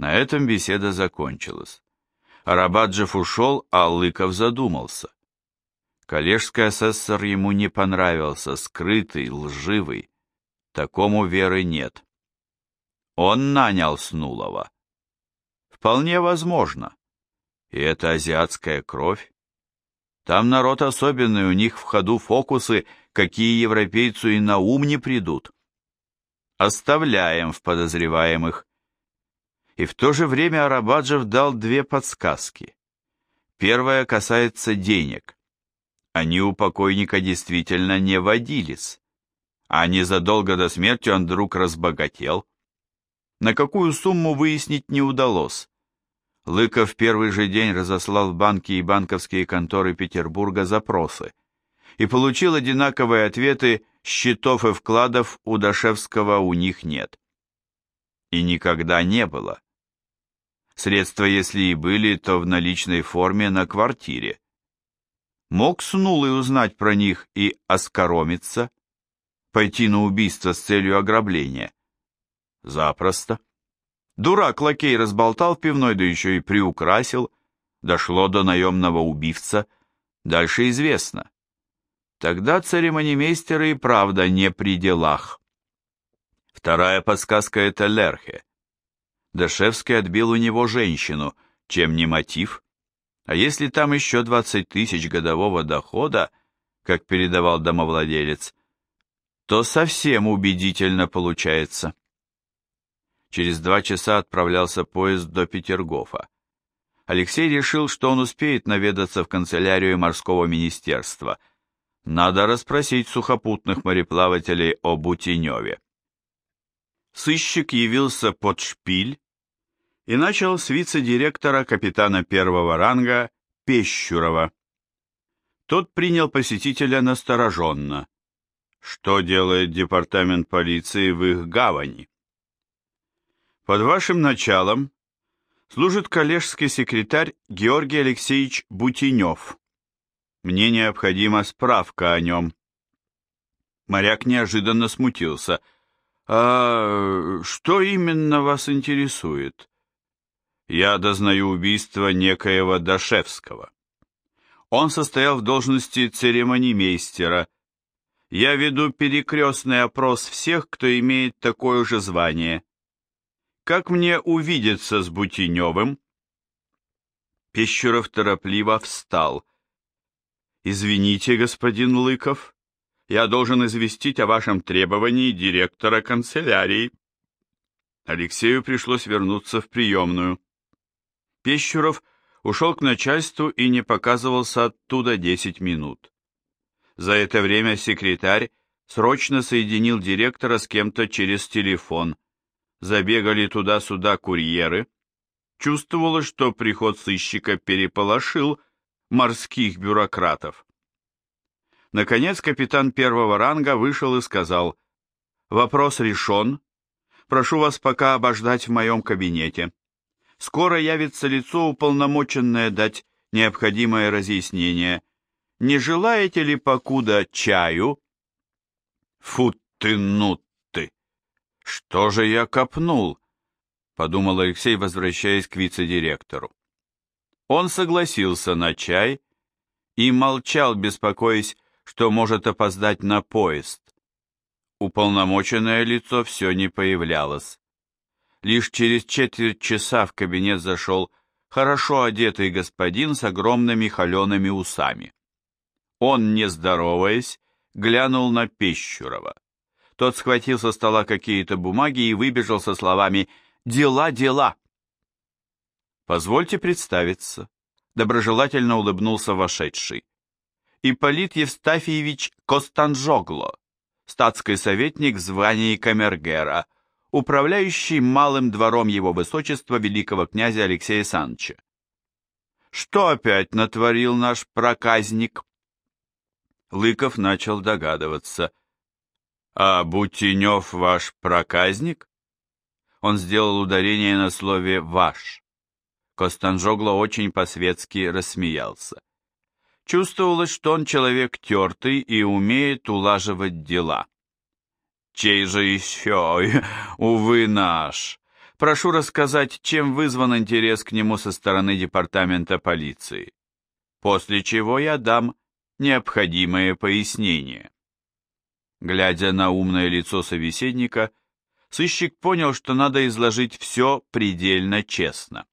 На этом беседа закончилась. Арабаджев ушел, а Лыков задумался. Коллежский асессор ему не понравился, скрытый, лживый. Такому веры нет. Он нанял Снулова. Вполне возможно. И это азиатская кровь. Там народ особенный, у них в ходу фокусы, какие европейцу и на ум не придут. Оставляем в подозреваемых. И в то же время Арабаджев дал две подсказки. Первая касается денег. Они у покойника действительно не водились. А незадолго до смерти он вдруг разбогател. На какую сумму выяснить не удалось. Лыков первый же день разослал в банки и банковские конторы Петербурга запросы и получил одинаковые ответы счетов и вкладов у Дашевского у них нет. И никогда не было. Средства, если и были, то в наличной форме на квартире. Мог Снулый узнать про них и оскоромиться, пойти на убийство с целью ограбления? Запросто. Дурак-лакей разболтал в пивной, да еще и приукрасил. Дошло до наемного убивца. Дальше известно. Тогда церемонимейстеры и правда не при делах. Вторая подсказка — это Лерхе. Дашевский отбил у него женщину, чем не мотив. А если там еще 20 тысяч годового дохода, как передавал домовладелец, то совсем убедительно получается. Через два часа отправлялся поезд до Петергофа. Алексей решил, что он успеет наведаться в канцелярию морского министерства. Надо расспросить сухопутных мореплавателей о Бутеневе. Сыщик явился под шпиль и начал с вице-директора капитана первого ранга Пещурова. Тот принял посетителя настороженно. Что делает департамент полиции в их гавани? Под вашим началом служит коллежский секретарь Георгий Алексеевич Бутенев. Мне необходима справка о нем. Моряк неожиданно смутился. «А что именно вас интересует?» «Я дознаю убийство некоего Дашевского. Он состоял в должности церемонимейстера. Я веду перекрестный опрос всех, кто имеет такое же звание как мне увидеться с Бутеневым?» Пещеров торопливо встал. «Извините, господин Лыков, я должен известить о вашем требовании директора канцелярии». Алексею пришлось вернуться в приемную. Пещеров ушел к начальству и не показывался оттуда десять минут. За это время секретарь срочно соединил директора с кем-то через телефон – забегали туда-сюда курьеры. Чувствовалось, что приход сыщика переполошил морских бюрократов. Наконец капитан первого ранга вышел и сказал, «Вопрос решен. Прошу вас пока обождать в моем кабинете. Скоро явится лицо, уполномоченное дать необходимое разъяснение. Не желаете ли покуда чаю?» «Фу ты, ну «Что же я копнул?» — подумал Алексей, возвращаясь к вице-директору. Он согласился на чай и молчал, беспокоясь, что может опоздать на поезд. Уполномоченное лицо все не появлялось. Лишь через четверть часа в кабинет зашел хорошо одетый господин с огромными холеными усами. Он, не здороваясь, глянул на Пещурова. Тот схватил со стола какие-то бумаги и выбежал со словами «Дела, дела!». «Позвольте представиться», — доброжелательно улыбнулся вошедший. Ипполит Евстафьевич Костанжогло, статский советник в звании камергера, управляющий малым двором его высочества великого князя Алексея Санча. «Что опять натворил наш проказник?» Лыков начал догадываться. «А Бутенев ваш проказник?» Он сделал ударение на слове «ваш». Костанжогло очень по-светски рассмеялся. Чувствовалось, что он человек тертый и умеет улаживать дела. «Чей же еще, увы, наш? Прошу рассказать, чем вызван интерес к нему со стороны департамента полиции, после чего я дам необходимые пояснения. Глядя на умное лицо собеседника, сыщик понял, что надо изложить все предельно честно.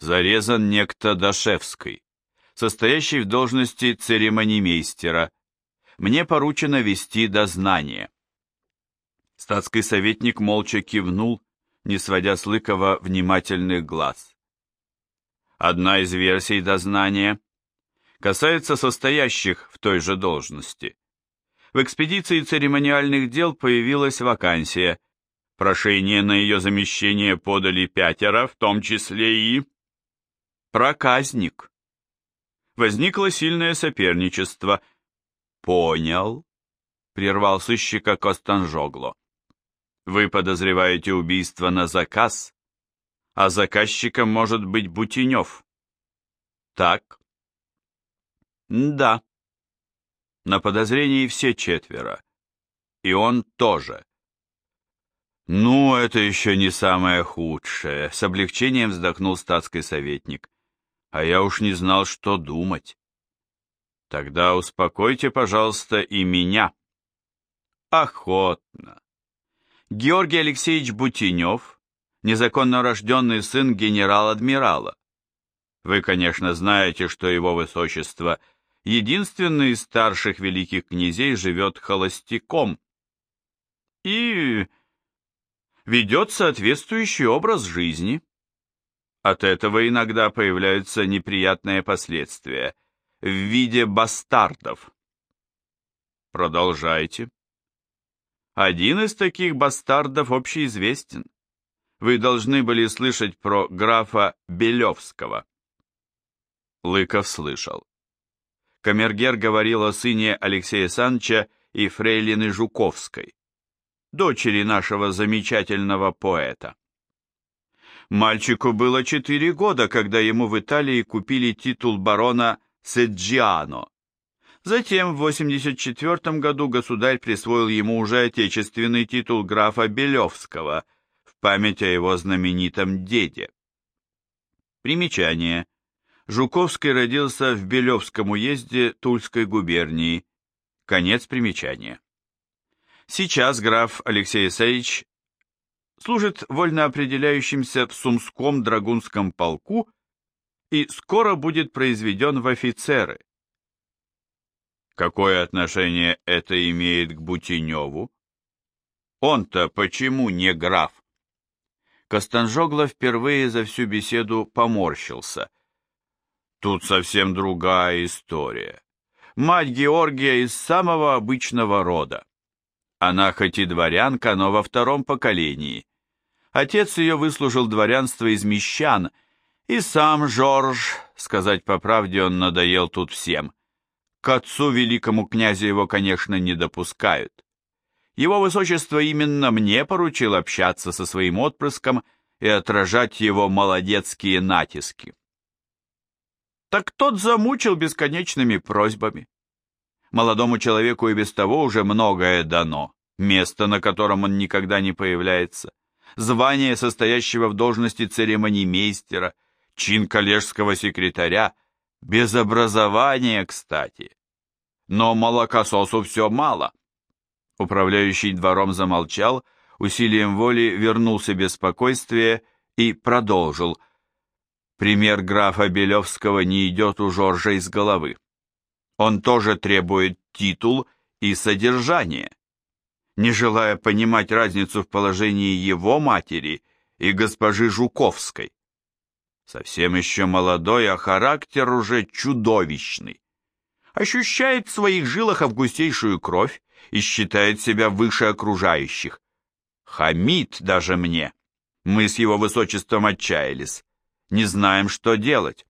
Зарезан некто Дашевский, состоящий в должности церемонимейстера. Мне поручено вести дознание. Статский советник молча кивнул, не сводя с Лыкова внимательных глаз. Одна из версий дознания касается состоящих в той же должности. В экспедиции церемониальных дел появилась вакансия. Прошение на ее замещение подали пятеро, в том числе и... Проказник. Возникло сильное соперничество. «Понял», — прервал сыщика Костанжогло. Вы подозреваете убийство на заказ, а заказчиком может быть Бутенев. Так? Да. На подозрении все четверо. И он тоже. Ну, это еще не самое худшее, с облегчением вздохнул статский советник. А я уж не знал, что думать. Тогда успокойте, пожалуйста, и меня. Охотно. Георгий Алексеевич Бутенев, незаконно рожденный сын генерал-адмирала. Вы, конечно, знаете, что его высочество, единственный из старших великих князей, живет холостяком и ведет соответствующий образ жизни. От этого иногда появляются неприятные последствия в виде бастардов. Продолжайте. Один из таких бастардов общеизвестен. Вы должны были слышать про графа Белевского. Лыков слышал. Камергер говорил о сыне Алексея Санча и фрейлины Жуковской, дочери нашего замечательного поэта. Мальчику было четыре года, когда ему в Италии купили титул барона Седжиано, Затем в 84 году государь присвоил ему уже отечественный титул графа Белевского в память о его знаменитом деде. Примечание. Жуковский родился в Белевском уезде Тульской губернии. Конец примечания. Сейчас граф Алексей Исаевич служит вольно определяющимся в Сумском драгунском полку и скоро будет произведен в офицеры. Какое отношение это имеет к Бутеневу? Он-то почему не граф? Костанжогло впервые за всю беседу поморщился. Тут совсем другая история. Мать Георгия из самого обычного рода. Она хоть и дворянка, но во втором поколении. Отец ее выслужил дворянство из мещан, и сам Жорж, сказать по правде, он надоел тут всем – к отцу великому князю его, конечно, не допускают. Его высочество именно мне поручил общаться со своим отпрыском и отражать его молодецкие натиски. Так тот замучил бесконечными просьбами. Молодому человеку и без того уже многое дано, место, на котором он никогда не появляется, звание состоящего в должности церемонимейстера, чин коллежского секретаря, без образования, кстати. Но молокососу все мало. Управляющий двором замолчал, усилием воли вернул себе спокойствие и продолжил. Пример графа Белевского не идет у Жоржа из головы. Он тоже требует титул и содержание. Не желая понимать разницу в положении его матери и госпожи Жуковской. Совсем еще молодой, а характер уже чудовищный. Ощущает в своих жилах августейшую кровь и считает себя выше окружающих. Хамит даже мне. Мы с его высочеством отчаялись. Не знаем, что делать.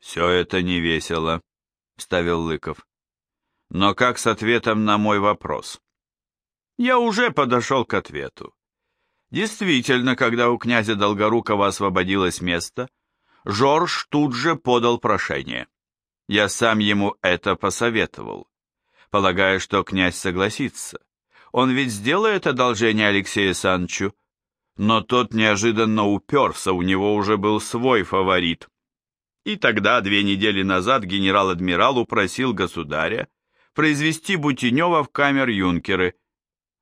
Все это не весело, вставил Лыков. Но как с ответом на мой вопрос? Я уже подошел к ответу. Действительно, когда у князя Долгорукова освободилось место, Жорж тут же подал прошение. Я сам ему это посоветовал, полагая, что князь согласится. Он ведь сделает одолжение Алексею Санчу. но тот неожиданно уперся, у него уже был свой фаворит. И тогда, две недели назад, генерал-адмирал упросил государя произвести Бутенева в камер-юнкеры.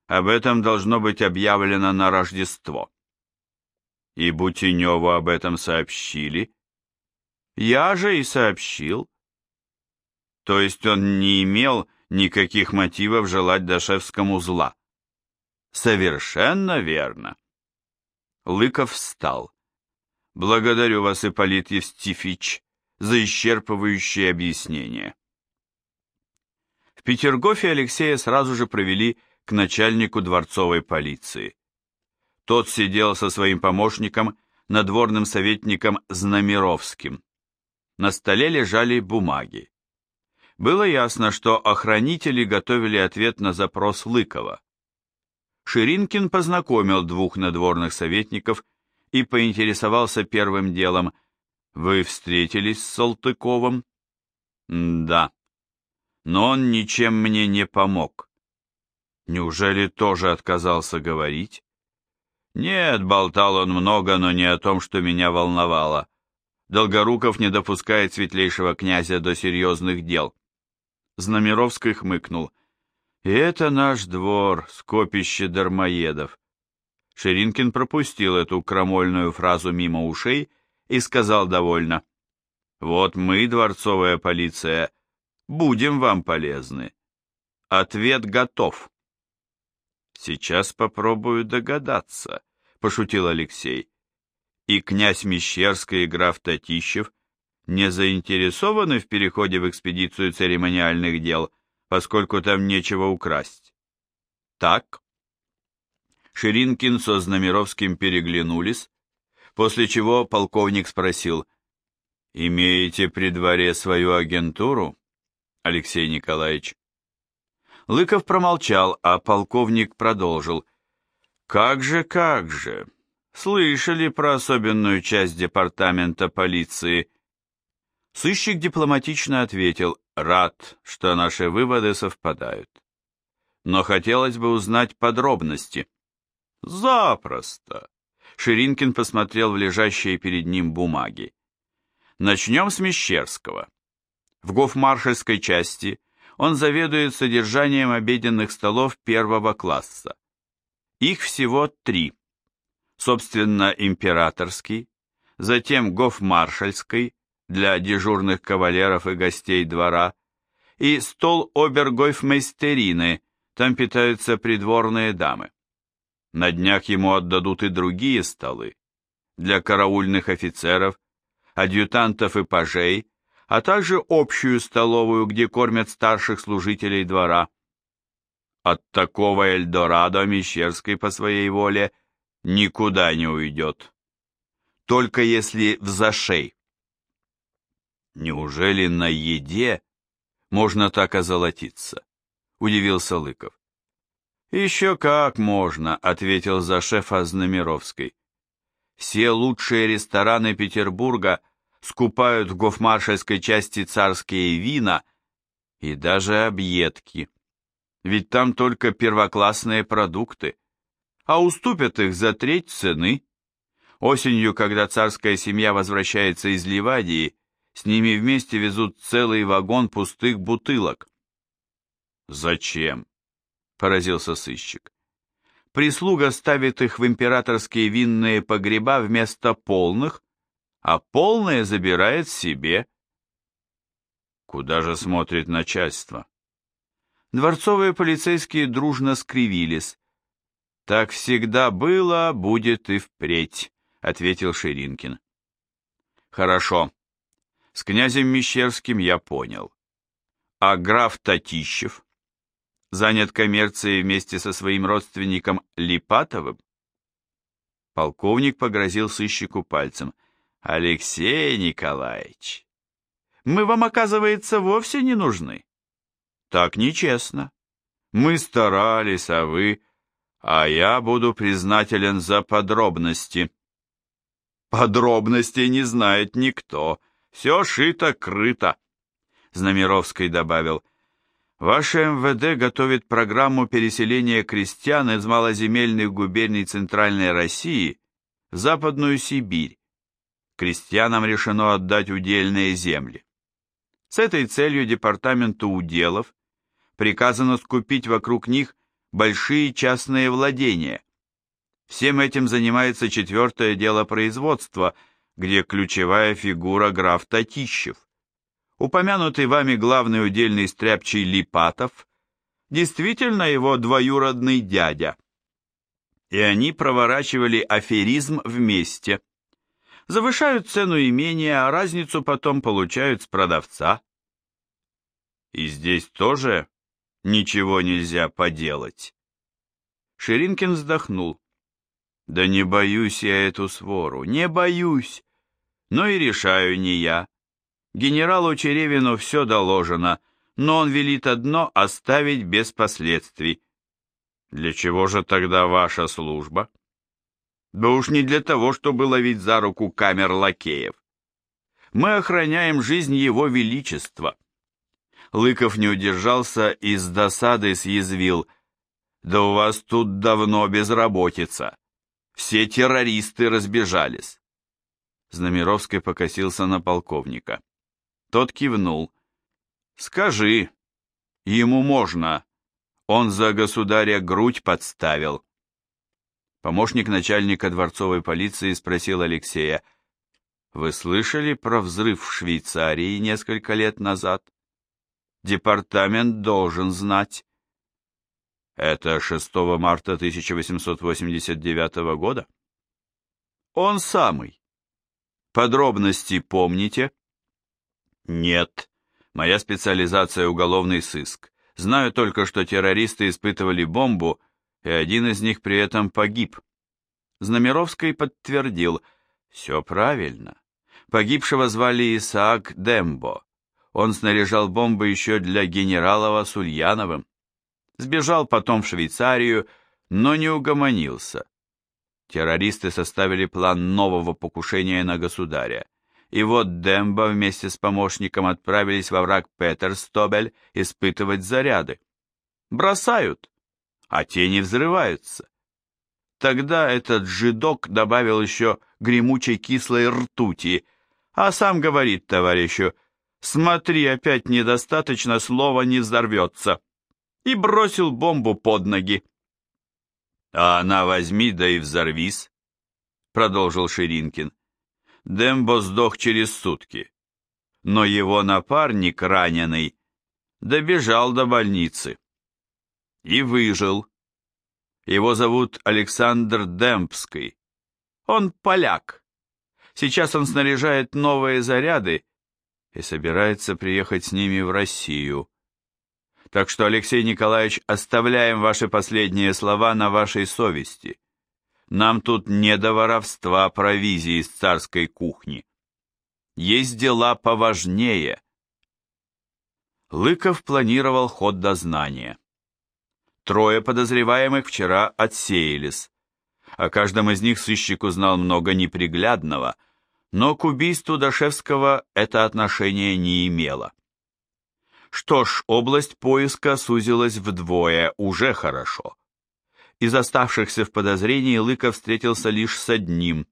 Об этом должно быть объявлено на Рождество. И Бутеневу об этом сообщили. Я же и сообщил. То есть он не имел никаких мотивов желать Дашевскому зла. Совершенно верно. Лыков встал. Благодарю вас, Ипполит Евстифич, за исчерпывающее объяснение. В Петергофе Алексея сразу же провели к начальнику дворцовой полиции. Тот сидел со своим помощником, надворным советником Знамеровским. На столе лежали бумаги. Было ясно, что охранители готовили ответ на запрос Лыкова. Ширинкин познакомил двух надворных советников и поинтересовался первым делом. «Вы встретились с Салтыковым?» «Да. Но он ничем мне не помог». «Неужели тоже отказался говорить?» «Нет, болтал он много, но не о том, что меня волновало. Долгоруков не допускает светлейшего князя до серьезных дел». Знамеровский хмыкнул. «И это наш двор, скопище дармоедов». Ширинкин пропустил эту крамольную фразу мимо ушей и сказал довольно. «Вот мы, дворцовая полиция, будем вам полезны. Ответ готов». «Сейчас попробую догадаться», — пошутил Алексей. «И князь Мещерский и граф Татищев не заинтересованы в переходе в экспедицию церемониальных дел, поскольку там нечего украсть. Так? Ширинкин со Знамеровским переглянулись, после чего полковник спросил, «Имеете при дворе свою агентуру, Алексей Николаевич?» Лыков промолчал, а полковник продолжил, «Как же, как же! Слышали про особенную часть департамента полиции?» Сыщик дипломатично ответил, рад, что наши выводы совпадают. Но хотелось бы узнать подробности. Запросто. Ширинкин посмотрел в лежащие перед ним бумаги. Начнем с Мещерского. В гофмаршальской части он заведует содержанием обеденных столов первого класса. Их всего три. Собственно, императорский, затем гофмаршальский, для дежурных кавалеров и гостей двора, и стол обергойфмейстерины, там питаются придворные дамы. На днях ему отдадут и другие столы, для караульных офицеров, адъютантов и пажей, а также общую столовую, где кормят старших служителей двора. От такого Эльдорадо Мещерский по своей воле никуда не уйдет. Только если в зашей. Неужели на еде можно так озолотиться? Удивился Лыков. Еще как можно, ответил за шефа Знамеровской. Все лучшие рестораны Петербурга скупают в гофмаршальской части царские вина и даже объедки. Ведь там только первоклассные продукты, а уступят их за треть цены. Осенью, когда царская семья возвращается из Ливадии, с ними вместе везут целый вагон пустых бутылок. «Зачем?» — поразился сыщик. «Прислуга ставит их в императорские винные погреба вместо полных, а полные забирает себе». Куда же смотрит начальство? Дворцовые полицейские дружно скривились. «Так всегда было, будет и впредь», — ответил Ширинкин. «Хорошо. С князем Мещерским я понял. А граф Татищев занят коммерцией вместе со своим родственником Липатовым? Полковник погрозил сыщику пальцем. Алексей Николаевич, мы вам, оказывается, вовсе не нужны. Так нечестно. Мы старались, а вы... А я буду признателен за подробности. Подробностей не знает никто, все шито-крыто. Знамеровский добавил, Ваше МВД готовит программу переселения крестьян из малоземельных губерний Центральной России в Западную Сибирь. Крестьянам решено отдать удельные земли. С этой целью Департаменту уделов приказано скупить вокруг них большие частные владения. Всем этим занимается четвертое дело производства, где ключевая фигура граф Татищев. Упомянутый вами главный удельный стряпчий Липатов действительно его двоюродный дядя. И они проворачивали аферизм вместе. Завышают цену имения, а разницу потом получают с продавца. И здесь тоже ничего нельзя поделать. Ширинкин вздохнул. Да не боюсь я эту свору, не боюсь. Но и решаю не я. Генералу Черевину все доложено, но он велит одно оставить без последствий. Для чего же тогда ваша служба? Да уж не для того, чтобы ловить за руку камер лакеев. Мы охраняем жизнь его величества. Лыков не удержался и с досадой съязвил. Да у вас тут давно безработица. Все террористы разбежались. Знамеровский покосился на полковника. Тот кивнул. «Скажи, ему можно. Он за государя грудь подставил». Помощник начальника дворцовой полиции спросил Алексея, «Вы слышали про взрыв в Швейцарии несколько лет назад? Департамент должен знать». Это 6 марта 1889 года? Он самый. Подробности помните? Нет. Моя специализация уголовный сыск. Знаю только, что террористы испытывали бомбу, и один из них при этом погиб. Знамеровский подтвердил, все правильно. Погибшего звали Исаак Дембо. Он снаряжал бомбы еще для генералова с Ульяновым сбежал потом в Швейцарию, но не угомонился. Террористы составили план нового покушения на государя. И вот Дембо вместе с помощником отправились во враг Петерстобель испытывать заряды. Бросают, а те не взрываются. Тогда этот жидок добавил еще гремучей кислой ртути, а сам говорит товарищу, «Смотри, опять недостаточно, слова не взорвется» и бросил бомбу под ноги. «А она возьми, да и взорвись», — продолжил Ширинкин. Дембо сдох через сутки, но его напарник, раненый, добежал до больницы и выжил. Его зовут Александр Демпский. Он поляк. Сейчас он снаряжает новые заряды и собирается приехать с ними в Россию. Так что, Алексей Николаевич, оставляем ваши последние слова на вашей совести. Нам тут не до воровства провизии из царской кухни. Есть дела поважнее. Лыков планировал ход дознания. Трое подозреваемых вчера отсеялись. О каждом из них сыщик узнал много неприглядного, но к убийству Дашевского это отношение не имело. Что ж, область поиска сузилась вдвое, уже хорошо. Из оставшихся в подозрении Лыков встретился лишь с одним,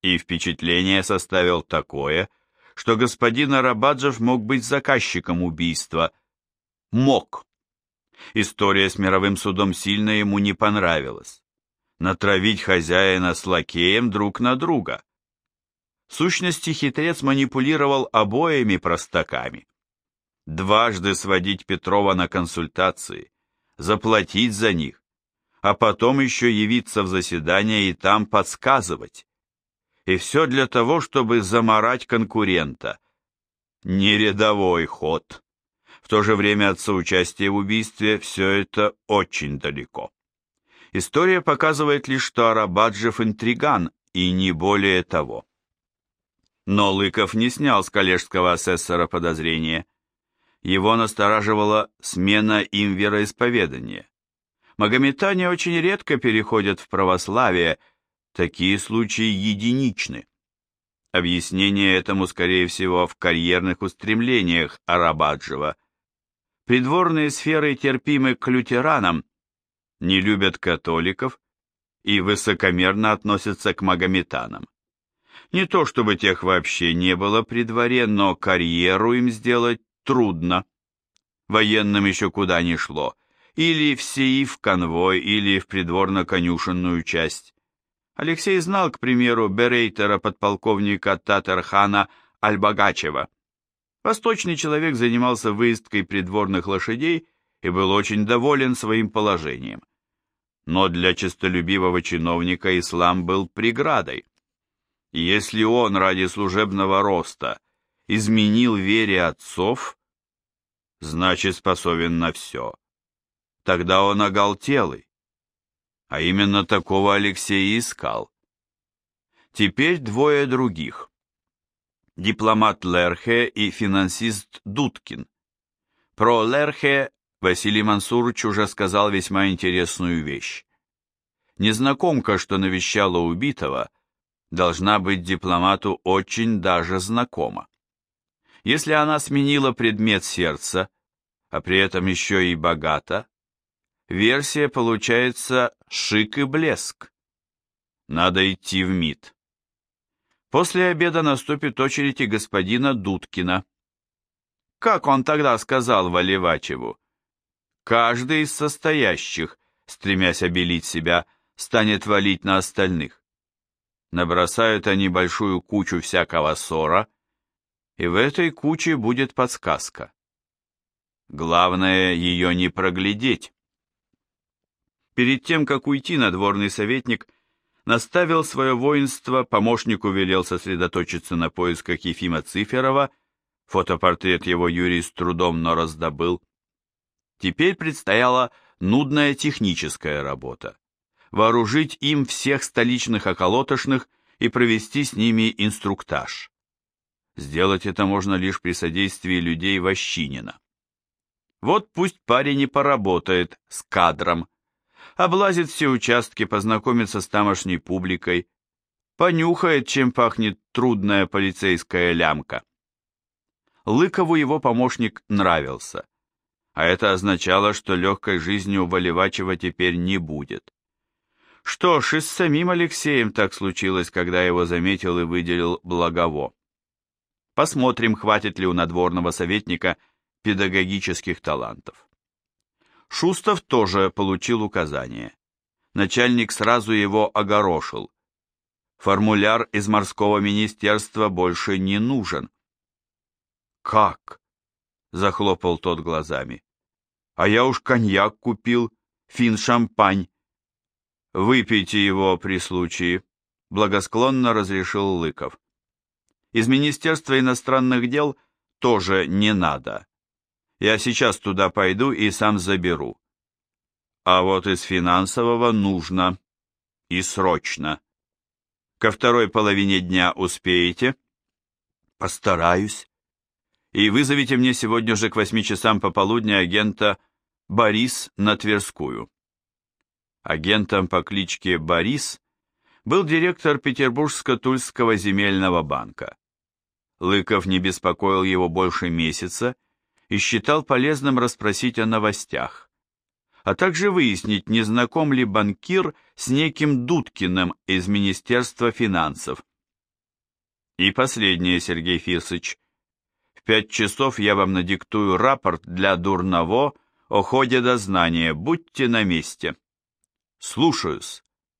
и впечатление составил такое, что господин Арабаджев мог быть заказчиком убийства. Мог. История с мировым судом сильно ему не понравилась. Натравить хозяина с лакеем друг на друга. В сущности, хитрец манипулировал обоими простаками дважды сводить Петрова на консультации, заплатить за них, а потом еще явиться в заседание и там подсказывать. И все для того, чтобы заморать конкурента. Не рядовой ход. В то же время от соучастия в убийстве все это очень далеко. История показывает лишь, что Арабаджев интриган, и не более того. Но Лыков не снял с коллежского асессора подозрения. Его настораживала смена им вероисповедания. Магометане очень редко переходят в православие, такие случаи единичны. Объяснение этому, скорее всего, в карьерных устремлениях Арабаджева. Придворные сферы терпимы к лютеранам, не любят католиков и высокомерно относятся к магометанам. Не то чтобы тех вообще не было при дворе, но карьеру им сделать трудно. Военным еще куда ни шло, или в СЕИ конвой, или в придворно-конюшенную часть. Алексей знал, к примеру, берейтера подполковника Татархана Альбагачева. Восточный человек занимался выездкой придворных лошадей и был очень доволен своим положением. Но для честолюбивого чиновника ислам был преградой. если он ради служебного роста изменил вере отцов, значит способен на все. Тогда он оголтелый. А именно такого Алексей искал. Теперь двое других. Дипломат Лерхе и финансист Дудкин. Про Лерхе Василий Мансурович уже сказал весьма интересную вещь. Незнакомка, что навещала убитого, должна быть дипломату очень даже знакома. Если она сменила предмет сердца, а при этом еще и богата, версия получается шик и блеск. Надо идти в МИД. После обеда наступит очередь и господина Дудкина. Как он тогда сказал Валивачеву? Каждый из состоящих, стремясь обелить себя, станет валить на остальных. Набросают они большую кучу всякого ссора, и в этой куче будет подсказка. Главное ее не проглядеть. Перед тем, как уйти, надворный советник наставил свое воинство, помощнику велел сосредоточиться на поисках Ефима Циферова, фотопортрет его Юрий с трудом, но раздобыл. Теперь предстояла нудная техническая работа. Вооружить им всех столичных околотошных и провести с ними инструктаж. Сделать это можно лишь при содействии людей Ващинина. Вот пусть парень и поработает с кадром, облазит все участки, познакомится с тамошней публикой, понюхает, чем пахнет трудная полицейская лямка. Лыкову его помощник нравился, а это означало, что легкой жизнью Валивачева теперь не будет. Что ж, и с самим Алексеем так случилось, когда его заметил и выделил Благово. Посмотрим, хватит ли у надворного советника педагогических талантов. Шустов тоже получил указание. Начальник сразу его огорошил. Формуляр из морского министерства больше не нужен. «Как?» — захлопал тот глазами. «А я уж коньяк купил, фин-шампань». «Выпейте его при случае», — благосклонно разрешил Лыков. «Из Министерства иностранных дел тоже не надо. Я сейчас туда пойду и сам заберу. А вот из финансового нужно. И срочно. Ко второй половине дня успеете? Постараюсь. И вызовите мне сегодня же к восьми часам пополудни агента Борис на Тверскую. Агентом по кличке Борис был директор Петербургско-Тульского земельного банка. Лыков не беспокоил его больше месяца и считал полезным расспросить о новостях, а также выяснить, не знаком ли банкир с неким Дудкиным из Министерства финансов. И последнее, Сергей Фирсыч. В пять часов я вам надиктую рапорт для Дурново о ходе дознания. Будьте на месте. Слушаюсь.